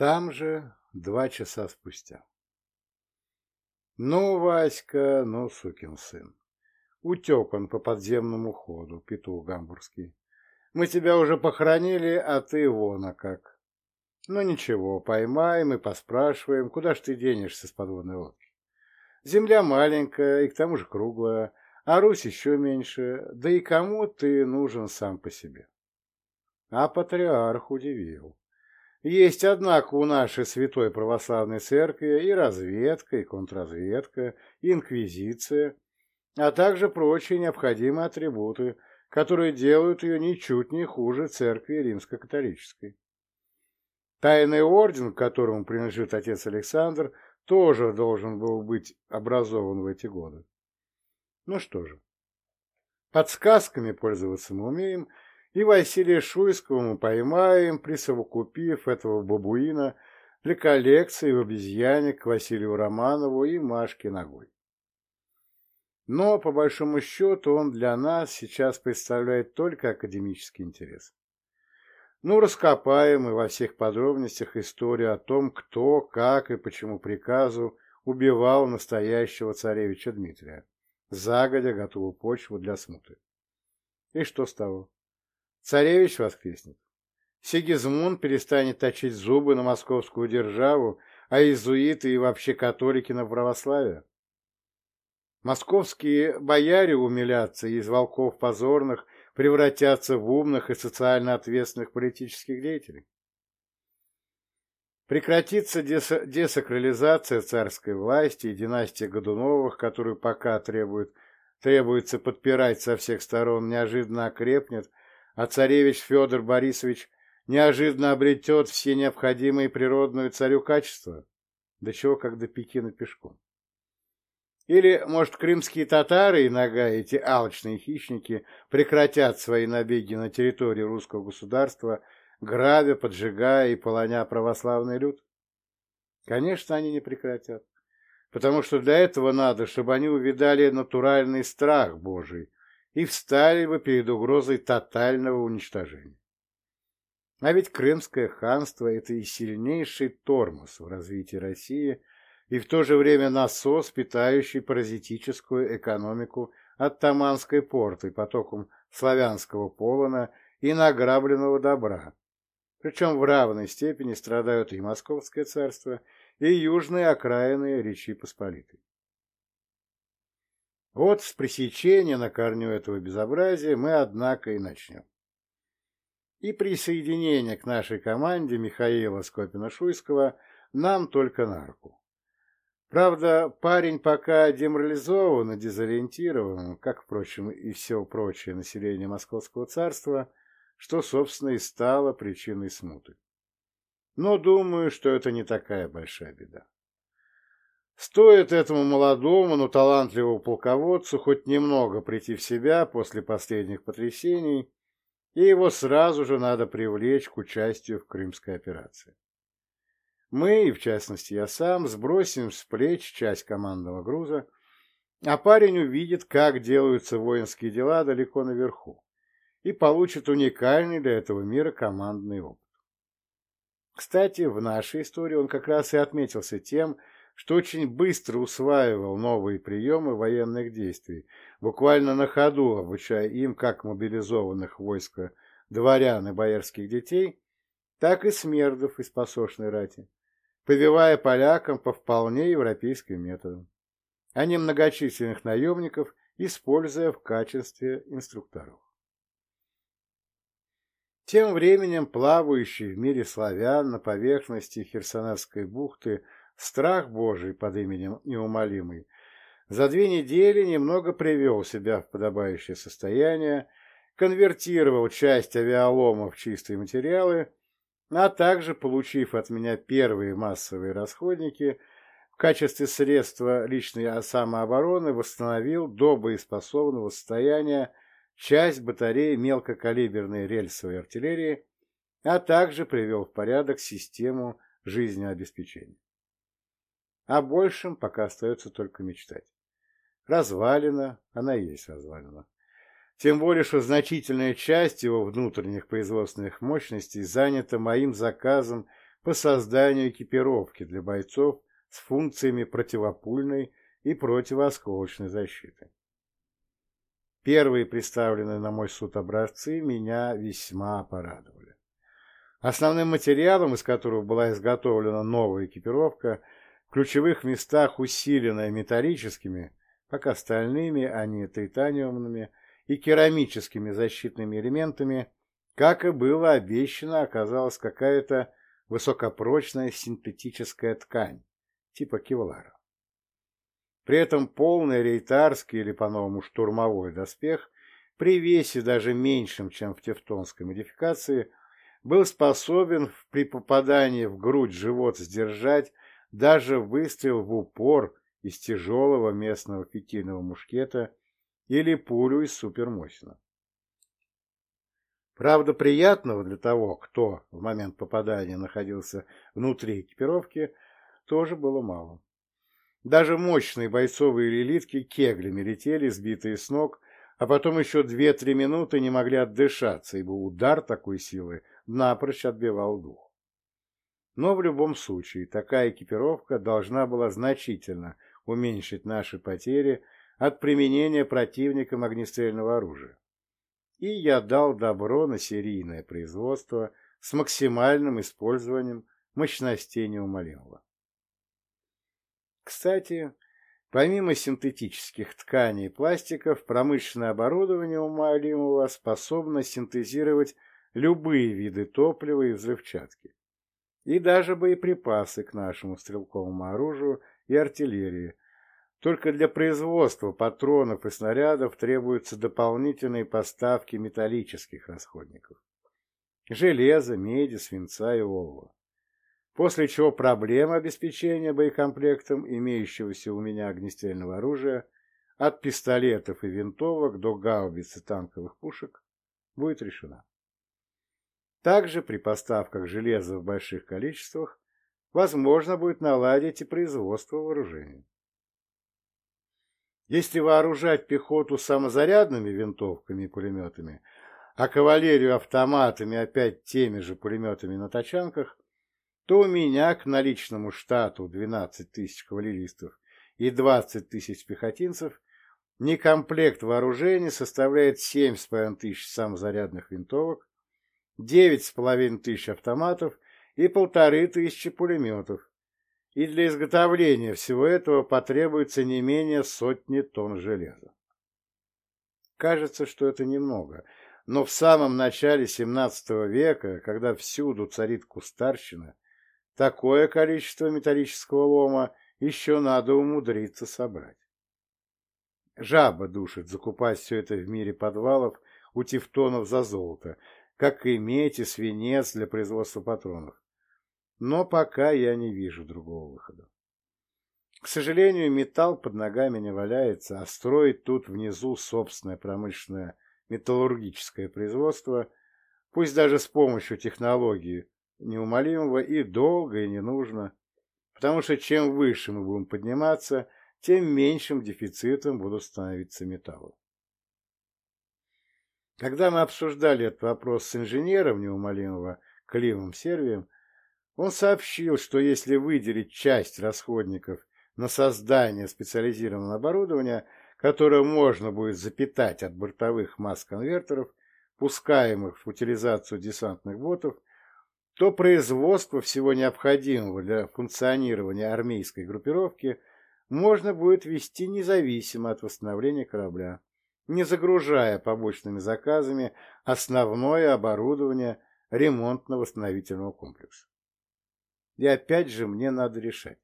Там же два часа спустя. Ну, Васька, ну, сукин сын. Утек он по подземному ходу, петух гамбургский. Мы тебя уже похоронили, а ты вон, а как. Ну ничего, поймаем и поспрашиваем, куда ж ты денешься с подводной лодки. Земля маленькая и к тому же круглая, а Русь еще меньше, да и кому ты нужен сам по себе. А патриарх удивил. Есть, однако, у нашей святой православной церкви и разведка, и контрразведка, и инквизиция, а также прочие необходимые атрибуты, которые делают ее ничуть не хуже церкви римско-католической. Тайный орден, к которому принадлежит отец Александр, тоже должен был быть образован в эти годы. Ну что же, подсказками пользоваться мы умеем, и Василия Шуйского мы поймаем, присовокупив этого бабуина для коллекции в обезьяне к Василию Романову и Машке Ногой. Но, по большому счету, он для нас сейчас представляет только академический интерес. Ну, раскопаем и во всех подробностях историю о том, кто, как и почему приказу убивал настоящего царевича Дмитрия, загодя готовую почву для смуты. И что с того? Царевич воскреснет. Сигизмунд перестанет точить зубы на московскую державу, а иезуиты и вообще католики на православие. Московские бояре умилятся и из волков позорных превратятся в умных и социально ответственных политических деятелей. Прекратится десакрализация царской власти и династия Годуновых, которую пока требует, требуется подпирать со всех сторон, неожиданно окрепнет, а царевич Федор Борисович неожиданно обретет все необходимые природную царю качества, до чего как до Пекина пешком. Или, может, крымские татары и нога, эти алчные хищники, прекратят свои набеги на территории русского государства, грабя, поджигая и полоня православный люд? Конечно, они не прекратят, потому что для этого надо, чтобы они увидали натуральный страх Божий и встали бы перед угрозой тотального уничтожения. А ведь Крымское ханство – это и сильнейший тормоз в развитии России – и в то же время насос, питающий паразитическую экономику от Таманской порты потоком славянского полона и награбленного добра. Причем в равной степени страдают и Московское царство, и южные окраины Речи Посполитой. Вот с пресечения на корню этого безобразия мы, однако, и начнем. И присоединение к нашей команде Михаила Скопина-Шуйского нам только на руку. Правда, парень пока деморализован и дезориентирован, как, впрочем, и все прочее население Московского царства, что, собственно, и стало причиной смуты. Но думаю, что это не такая большая беда. Стоит этому молодому, но талантливому полководцу хоть немного прийти в себя после последних потрясений, и его сразу же надо привлечь к участию в Крымской операции. Мы, и в частности я сам, сбросим с плеч часть командного груза, а парень увидит, как делаются воинские дела далеко наверху, и получит уникальный для этого мира командный опыт. Кстати, в нашей истории он как раз и отметился тем, что очень быстро усваивал новые приемы военных действий, буквально на ходу обучая им как мобилизованных войска дворян и боярских детей, так и смердов из посошной рати повивая полякам по вполне европейским методам, а не многочисленных наемников, используя в качестве инструкторов. Тем временем плавающий в мире славян на поверхности Херсонесской бухты страх Божий под именем Неумолимый за две недели немного привел себя в подобающее состояние, конвертировал часть авиалома в чистые материалы а также, получив от меня первые массовые расходники, в качестве средства личной самообороны восстановил до боеспособного состояния часть батареи мелкокалиберной рельсовой артиллерии, а также привел в порядок систему жизнеобеспечения. О большем пока остается только мечтать. Развалина, она и есть развалина. Тем более, что значительная часть его внутренних производственных мощностей занята моим заказом по созданию экипировки для бойцов с функциями противопульной и противоосколочной защиты. Первые представленные на мой суд образцы меня весьма порадовали. Основным материалом, из которого была изготовлена новая экипировка, в ключевых местах усиленная металлическими, пока стальными, а не титаниумными, и керамическими защитными элементами, как и было обещано, оказалась какая-то высокопрочная синтетическая ткань, типа кевлара. При этом полный рейтарский или по-новому штурмовой доспех при весе даже меньшем, чем в тевтонской модификации, был способен при попадании в грудь живот сдержать даже выстрел в упор из тяжелого местного фитильного мушкета или пулю из супермощного. Правда, приятного для того, кто в момент попадания находился внутри экипировки, тоже было мало. Даже мощные бойцовые лилитки кеглями летели, сбитые с ног, а потом еще две-три минуты не могли отдышаться, ибо удар такой силы напрочь отбивал дух. Но в любом случае такая экипировка должна была значительно уменьшить наши потери от применения противником огнестрельного оружия. И я дал добро на серийное производство с максимальным использованием мощностей неумолимого. Кстати, помимо синтетических тканей и пластиков, промышленное оборудование умолимого способно синтезировать любые виды топлива и взрывчатки, и даже боеприпасы к нашему стрелковому оружию и артиллерии. Только для производства патронов и снарядов требуются дополнительные поставки металлических расходников. Железа, меди, свинца и олова после чего проблема обеспечения боекомплектом имеющегося у меня огнестрельного оружия от пистолетов и винтовок до гаубиц и танковых пушек будет решена. Также при поставках железа в больших количествах возможно будет наладить и производство вооружений. Если вооружать пехоту самозарядными винтовками и пулеметами, а кавалерию автоматами опять теми же пулеметами на тачанках, то у меня к наличному штату 12 тысяч кавалеристов и 20 тысяч пехотинцев некомплект вооружений составляет 7,5 тысяч самозарядных винтовок, 9,5 тысяч автоматов и полторы тысячи пулеметов. И для изготовления всего этого потребуется не менее сотни тонн железа. Кажется, что это немного, но в самом начале XVII века, когда всюду царит кустарщина, Такое количество металлического лома еще надо умудриться собрать. Жаба душит закупать все это в мире подвалов у тевтонов за золото, как и медь и свинец для производства патронов. Но пока я не вижу другого выхода. К сожалению, металл под ногами не валяется, а строить тут внизу собственное промышленное металлургическое производство, пусть даже с помощью технологии, неумолимого и долго, и не нужно, потому что чем выше мы будем подниматься, тем меньшим дефицитом будут становиться металлы. Когда мы обсуждали этот вопрос с инженером неумолимого Климом Сервием, он сообщил, что если выделить часть расходников на создание специализированного оборудования, которое можно будет запитать от бортовых масс-конвертеров, пускаемых в утилизацию десантных ботов, то производство всего необходимого для функционирования армейской группировки можно будет вести независимо от восстановления корабля, не загружая побочными заказами основное оборудование ремонтно-восстановительного комплекса. И опять же мне надо решать,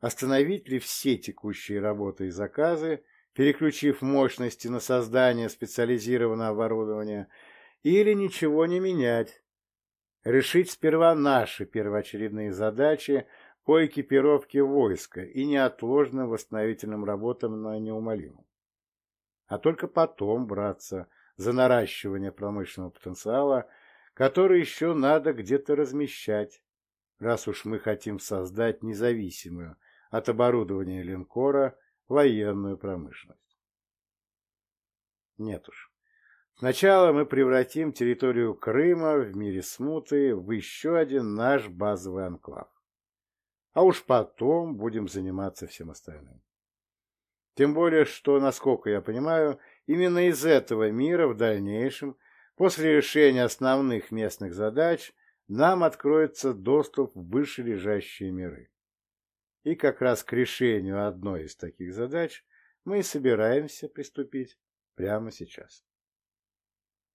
остановить ли все текущие работы и заказы, переключив мощности на создание специализированного оборудования, или ничего не менять, решить сперва наши первоочередные задачи по экипировке войска и неотложным восстановительным работам на неумолимом. А только потом браться за наращивание промышленного потенциала, который еще надо где-то размещать, раз уж мы хотим создать независимую от оборудования линкора военную промышленность. Нет уж. Сначала мы превратим территорию Крыма в мире смуты в еще один наш базовый анклав. А уж потом будем заниматься всем остальным. Тем более, что, насколько я понимаю, именно из этого мира в дальнейшем, после решения основных местных задач, нам откроется доступ в вышележащие миры. И как раз к решению одной из таких задач мы и собираемся приступить прямо сейчас.